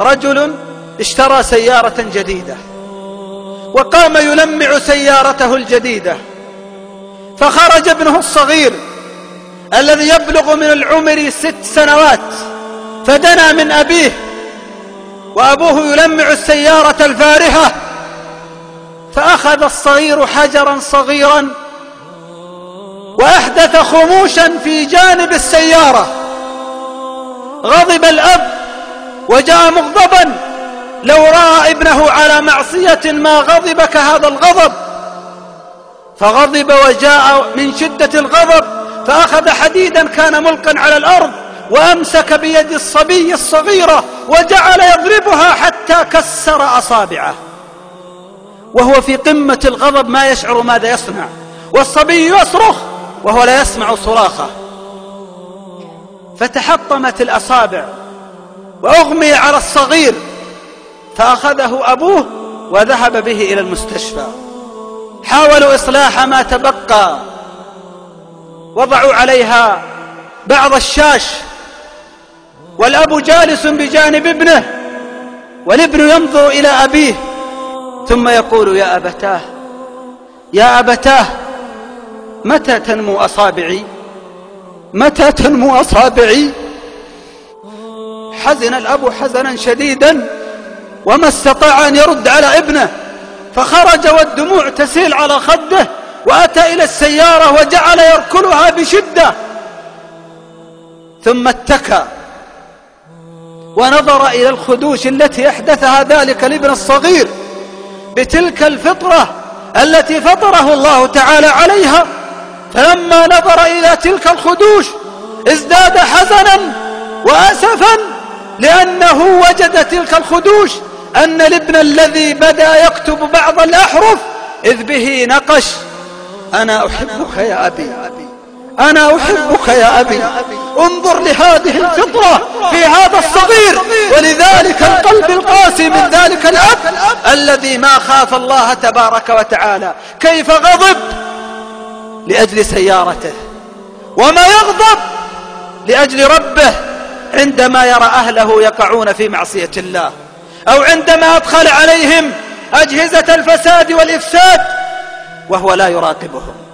رجل اشترى سيارة جديدة وقام يلمع سيارته الجديدة فخرج ابنه الصغير الذي يبلغ من العمر ست سنوات فدنا من أبيه وأبوه يلمع السيارة الفارهة فأخذ الصغير حجرا صغيرا وأحدث خموشا في جانب السيارة غضب الأب وجاء مغضبا. لو رأى ابنه على معصية ما غضب كهذا الغضب. فغضب وجاء من شدة الغضب. فأخذ حديدا كان ملقا على الأرض. وأمسك بيد الصبي الصغيرة وجعل يضربها حتى كسر أصابعه. وهو في قمة الغضب ما يشعر ماذا يصنع. والصبي يصرخ وهو لا يسمع صراخه. فتحطمت الأصابع. وأغمي على الصغير. فأخذه أبوه وذهب به إلى المستشفى. حاولوا إصلاح ما تبقى. وضعوا عليها بعض الشاش. والأب جالس بجانب ابنه. والابن ينظر إلى أبيه. ثم يقول يا أبتاه يا أبتاه متى تنمو أصابعي؟ متى تنمو أصابعي؟ حزن الأب حزنا شديدا وما استطاع أن يرد على ابنه فخرج والدموع تسيل على خده وأتى إلى السيارة وجعل يركلها بشدة. ثم اتكى ونظر إلى الخدوش التي أحدثها ذلك الابن الصغير بتلك الفطرة التي فطره الله تعالى عليها. فلما نظر إلى تلك الخدوش ازداد حزنا وأسفا لأنه وجد تلك الخدوش أن الابن الذي بدأ يكتب بعض الأحرف إذ به نقش. أنا أحبك يا أبي. أنا أحبك يا أبي. انظر لهذه الفطرة في هذا الصغير. ولذلك القلب القاسي من ذلك الأب الذي ما خاف الله تبارك وتعالى. كيف غضب؟ لأجل سيارته. وما يغضب؟ لأجل ربه. عندما يرى أهله يقعون في معصية الله أو عندما أدخل عليهم أجهزة الفساد والإفساد وهو لا يراقبهم.